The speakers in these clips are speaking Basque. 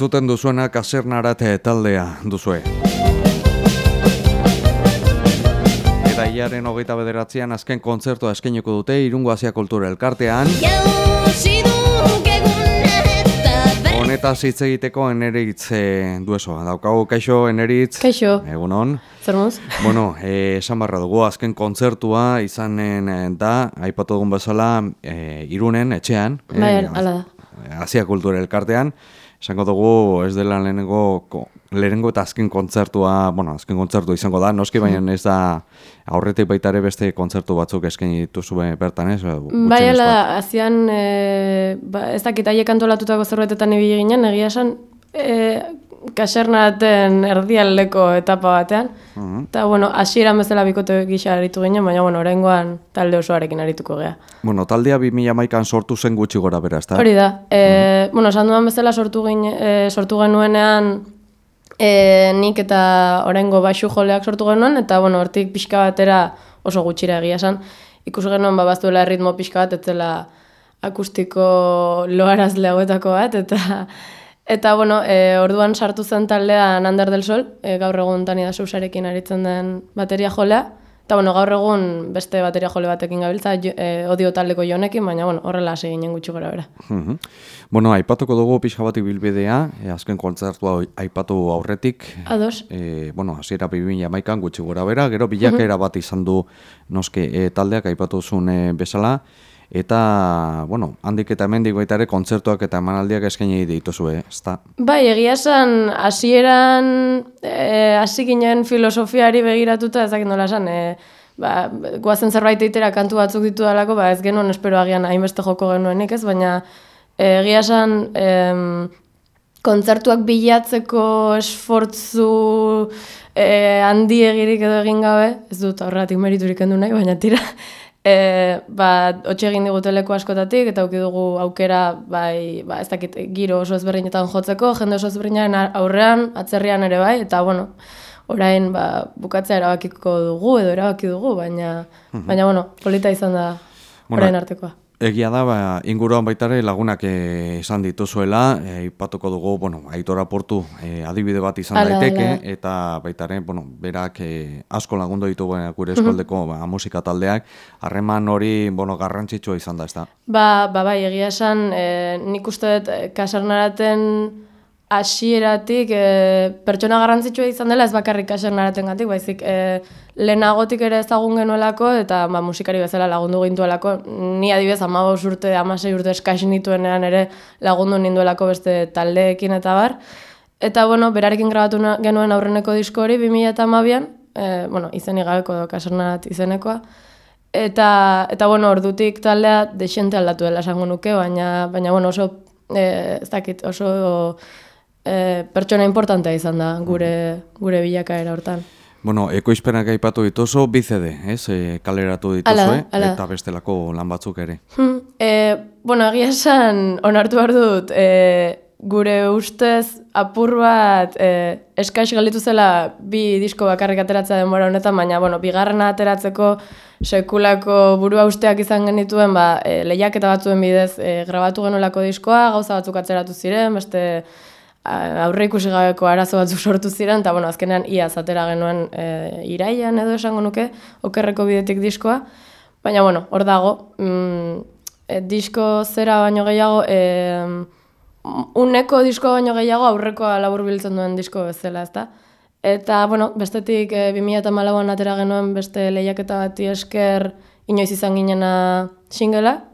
entzuten duzuena kasernarate taldea duzue. Eta hilaren hogeita bederatzean azken kontzertua eskeniko dute Irungo Asia Kultura Elkartean. Honetaz hitz egiteko eneritz e, dueso. Daukagu, kaixo, eneritz. Kaixo. Egunon. Zer moz? Bueno, eh, esan barra dugu, azken kontzertua izanen eh, da, aipatu dugun bezala, eh, irunen, etxean. Bai, ala da. Asia Kultura Elkartean. Esango dugu ez dela lehenengo, lehenengo eta azken kontzertua, bueno, azken kontzertua izango da, noski baina ez da aurretik baita ere beste kontzertu batzuk eskaini dituzu bertan, ez? Bai, ala azian, e, ba, ez dakit haiek antolatutako zerbaitetan ibili ginen, egia esan, e, kasernaten erdialdeko etapa batean. Mhm. Eta, bueno, hasieran bezala bikote gisa aritu ginen, baina, bueno, oraingoan talde osoarekin arituko gea. Bueno, taldea 2011an sortu zen gutxi gora bera, ezta? Hori da. E, Bueno, esan duan bezala sortu, gine, e, sortu genuenean e, nik eta orengo baixu joleak sortu genuen, eta bueno, hortik pixka batera oso gutxira egia esan. Ikus genuen ba, baztuela erritmo pixka bat, etzela akustiko loarazle hauetako bat, eta Eta, bueno, e, orduan sartu zen taldean Ander del Sol, e, gaur egun Tani da Sousarekin aritzen den bateria jolea. Eta, bueno, gaur egun beste bateria jole batekin gabiltza, jo, e, odio taldeko jonekin, baina, bueno, horrela hasi ginen gutxi gora bera. Mhm. Bueno, aipatuko dugu pixka bat ibilbidea, e, azken kontzertua aipatu aurretik. Ados. E, bueno, hasiera 2011an gutxi gora bera, gero bilakaera bat izan du noske e, taldeak aipatu zuen e, bezala, eta, bueno, handik eta hemendik baita ere kontzertuak eta emanaldiak eskaini dituzue, ezta? Bai, egia esan, hasieran eh, hasi ginen filosofiari begiratuta, ez dakit nola esan, eh, ba, guazen zerbait eitera kantu batzuk ditu dalako, ba, ez genuen espero agian hainbeste joko genuenik ez, baina eh, egia esan, em, kontzertuak bilatzeko esfortzu eh, handiegirik edo egin gabe, ez dut horregatik meriturik kendu nahi, baina tira, E, ba, hotxe egin digute leku askotatik, eta auki dugu aukera, bai, ba, ez dakit, giro oso ezberdinetan jotzeko, jende oso ezberdinaren aurrean, atzerrian ere bai, eta, bueno, orain, ba, bukatzea erabakiko dugu, edo erabaki dugu, baina, baina, bueno, polita izan da Bueno, orain artekoa. Egia da, ba, inguruan baitare lagunak e, izan dituzuela, e, aipatuko dugu, bueno, aitora portu e, adibide bat izan Ala, daiteke, ala. eta baitare, bueno, berak e, asko lagundu ditugu e, gure eskualdeko ba, musika taldeak, harreman hori, bueno, garrantzitsua izan da, ez da? Ba, ba bai, egia esan, e, nik uste dut kasernaraten hasieratik e, pertsona garrantzitsua izan dela ez bakarrik kasernaraten gatik, baizik e, lehenagotik ere ezagun genuelako eta ba, musikari bezala lagundu gintuelako. Ni adibidez amabos urte, amasei urte eskasi nituenean ere lagundu ninduelako beste taldeekin eta bar. Eta, bueno, berarekin grabatu genuen aurreneko disko hori 2012an, e, bueno, izenik gabeko kasernarat izenekoa. Eta, eta bueno, ordutik taldea desente aldatu dela esango nuke, baina, baina bueno, oso, e, ez dakit, oso e, pertsona importantea izan da gure, gure bilakaera hortan. Bueno, ekoizpenak aipatu dituzu, bi CD, ez, e, kaleratu dituzue, Hala da, hala. eta bestelako lan batzuk ere. Hmm, e, bueno, egia esan, onartu behar dut, e, gure ustez apur bat e, eskaix galditu zela bi disko bakarrik ateratzea denbora honetan, baina, bueno, bigarrena ateratzeko sekulako burua usteak izan genituen, ba, e, lehiaketa batzuen bidez e, grabatu genuelako diskoa, gauza batzuk atzeratu ziren, beste aurre ikusi gabeko arazo batzuk sortu ziren, eta bueno, azkenean iaz atera genuen e, iraian edo esango nuke, okerreko bidetik diskoa, baina bueno, hor dago, mm, e, disko zera baino gehiago, e, uneko disko baino gehiago aurrekoa labur biltzen duen disko bezala, ezta? Eta, bueno, bestetik e, 2008an atera genuen beste lehiaketa bati esker inoiz izan ginena singela,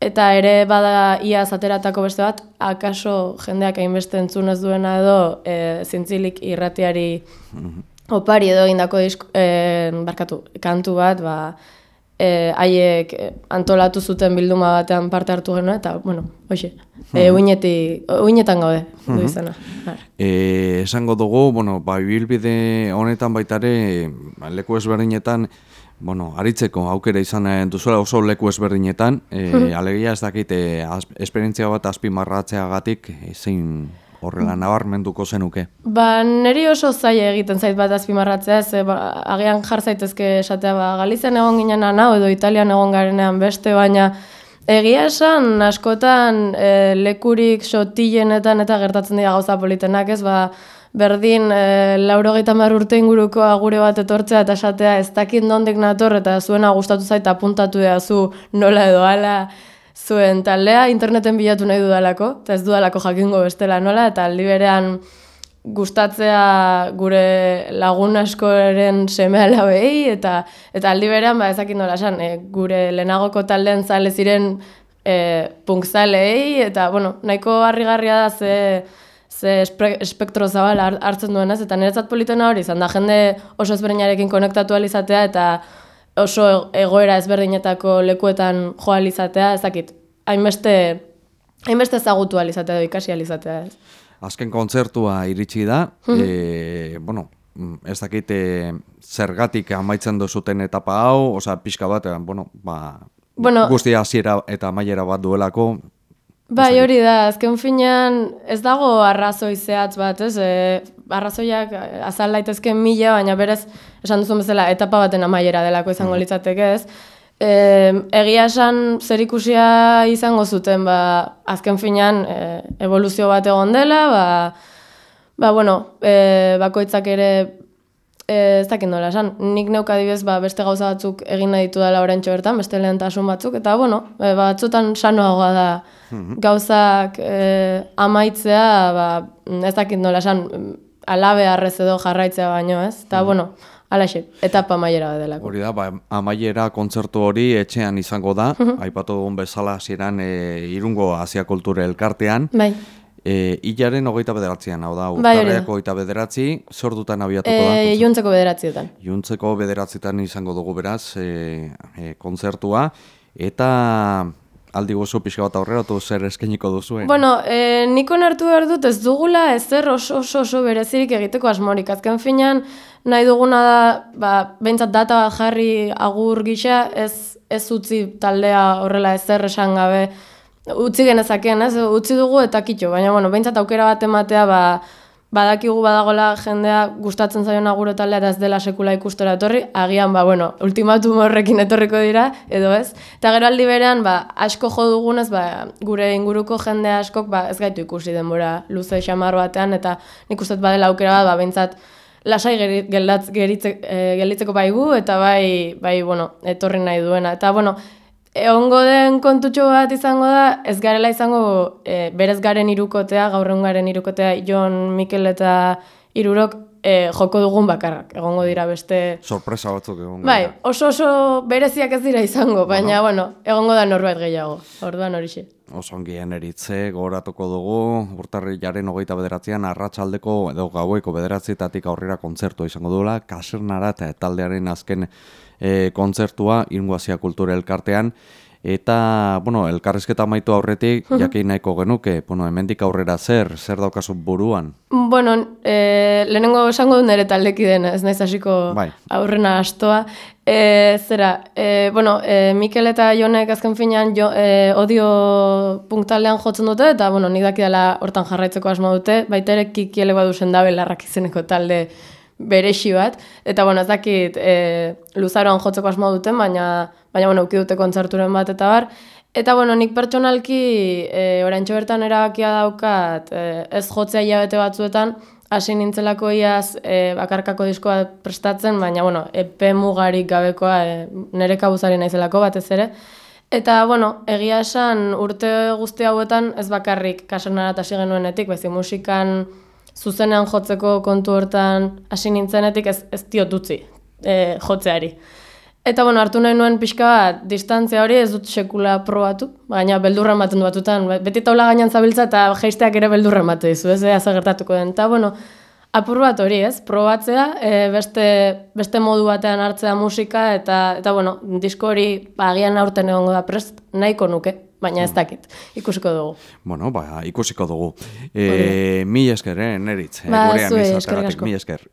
Eta ere bada iaz ateratako beste bat, akaso jendeak hainbeste entzun ez duena edo e, zintzilik irratiari opari edo egindako e, barkatu, kantu bat, ba, e, haiek e, antolatu zuten bilduma batean parte hartu genuen, eta, bueno, hoxe, e, uineti, uinetan gaude, du izena. Har. E, esango dugu, bueno, ba, ibilbide honetan baitare, ba, leku ezberdinetan, bueno, aritzeko aukera izan eh, duzuela oso leku ezberdinetan, e, alegia ez dakit, e, az, esperientzia bat azpimarratzeagatik e, zein horrela nabarmenduko zenuke. Ba, niri oso zaila egiten zait bat azpimarratzea, ze ba, agian jar zaitezke esatea, ba, Galizian egon ginen hau edo Italian egon garenean beste, baina Egia esan, askotan e, lekurik sotilenetan eta gertatzen dira gauza politenak, ez? Ba, berdin e, laurogeita mar urte inguruko agure bat etortzea eta esatea ez dakit nondik nator eta zuena gustatu zaita apuntatu zu nola edo ala zuen taldea interneten bilatu nahi dudalako, eta ez dudalako jakingo bestela nola, eta aldi berean gustatzea gure lagun askoren seme alabei, eta, eta aldi berean, ba, ezakit nola esan, e, gure lehenagoko taldean zale ziren e, punk zalei, eta, bueno, nahiko harrigarria da ze, ze espektro zabal hartzen duenaz, eta niretzat politena hori, izan da jende oso ezberdinarekin konektatu alizatea, eta oso egoera ezberdinetako lekuetan jo alizatea, ezakit, hainbeste, hainbeste ezagutu alizatea, ikasi alizatea, ez azken kontzertua iritsi da, e, bueno, ez dakite zergatik amaitzen duzuten etapa hau, oza, pixka bat, eh, bueno, ba, bueno, guztia hasiera eta amaiera bat duelako. Bai, hori da, azken finean ez dago arrazoi zehatz bat, ez? E, arrazoiak azal daitezken mila, baina berez, esan duzun bezala, etapa baten amaiera delako izango mm. litzateke, ez? E, egia esan zer ikusia izango zuten, ba, azken finean e, evoluzio bat egon dela, ba, ba bueno, e, bakoitzak ere ez dakit nola esan, nik neuk adibez ba, beste gauza batzuk egin nahi ditu dela orain bertan, beste lehentasun batzuk, eta bueno, e, batzutan sanoagoa da mhm. gauzak e, amaitzea, ba, ez dakit nola esan, alabe arrez edo jarraitzea baino, ez? Eta, mm bueno, Alaxe, etapa amaiera delako. Hori da, ba, amaiera kontzertu hori etxean izango da, uh aipatu dugun bezala ziren e, irungo Asia Kultura elkartean. Bai. E, Ilaren hogeita bederatzean, hau da, bai, hogeita bederatzi, zer dutan abiatuko e, da? Juntzeko bederatzietan. Juntzeko bederatzietan izango dugu beraz e, e, kontzertua, eta aldi gozu pixka bat aurrera, zer eskeniko duzuen? Bueno, e, niko nartu behar dut ez dugula ez zer oso oso, oso berezirik egiteko asmorik. Azken finean, nahi duguna da, ba, behintzat data jarri agur gisa, ez, ez utzi taldea horrela ez zer esan gabe, utzi genezakeen, ez, utzi dugu eta kitxo, baina, bueno, behintzat aukera bat ematea, ba, badakigu badagola jendea gustatzen zaion aguro taldea eta ez dela sekula ikustera etorri, agian, ba, bueno, ultimatum horrekin etorriko dira, edo ez. Eta gero aldi berean, ba, asko jo dugunez, ba, gure inguruko jende askok, ba, ez gaitu ikusi denbora luze xamar batean, eta nik uste badela aukera bat, ba, bentsat, lasai eh, gelditzeko baigu, eta bai, bai, bueno, etorri nahi duena. Eta, bueno, egongo den kontutxo bat izango da, ez garela izango e, berez garen irukotea, gaur garen irukotea, Jon, Mikel eta irurok e, joko dugun bakarrak. Egongo dira beste... Sorpresa batzuk egongo Bai, oso oso bereziak ez dira izango, baina, bueno, egongo da norbait gehiago, orduan horixe osongien eritze gogoratuko dugu, urtarri jaren hogeita bederatzean, arratsaldeko edo gaueko bederatzietatik aurrera kontzertua izango duela, kasernara eta taldearen azken e, kontzertua, Irungoazia Kultura Elkartean, Eta, bueno, elkarrizketa maitu aurretik, jakin nahiko genuke, bueno, hemendik aurrera zer, zer daukazu buruan? Bueno, e, lehenengo esango du nire taldeki dena, ez naiz hasiko bai. aurrena astoa. E, zera, e, bueno, e, Mikel eta Jonek azken finean jo, e, odio punktalean jotzen dute, eta, bueno, nik dakidala hortan jarraitzeko asmo dute, baita ere kikiele badu sendabe larrak izeneko talde berexi bat, eta bueno, ez dakit e, luzaroan jotzeko asmo duten, baina, baina bueno, uki dute kontzerturen bat eta bar. Eta bueno, nik pertsonalki e, orain bertan erabakia daukat e, ez jotzea hilabete batzuetan, hasi nintzelako iaz e, bakarkako diskoa prestatzen, baina bueno, epe mugarik gabekoa e, nire kabuzari naizelako batez ere. Eta, bueno, egia esan urte guzti hauetan ez bakarrik kasernara hasi genuenetik, bezi musikan zuzenean jotzeko kontu hortan hasi nintzenetik ez, ez diot utzi e, jotzeari. Eta bueno, hartu nahi nuen pixka bat, distantzia hori ez dut sekula probatu, baina beldurra ematen du batutan. Beti taula gainan zabiltza eta jeisteak ere beldurra ematen dizu, ez, ez gertatuko den. Eta bueno, apur bat hori ez, probatzea, e, beste, beste modu batean hartzea musika, eta, eta bueno, disko hori bagian aurten egongo da prest, nahiko nuke baina ez mm. dakit, ikusiko dugu. Bueno, ba, ikusiko dugu. E, mi esker, eh, neritz, ba, gurean izateratik, mi esker.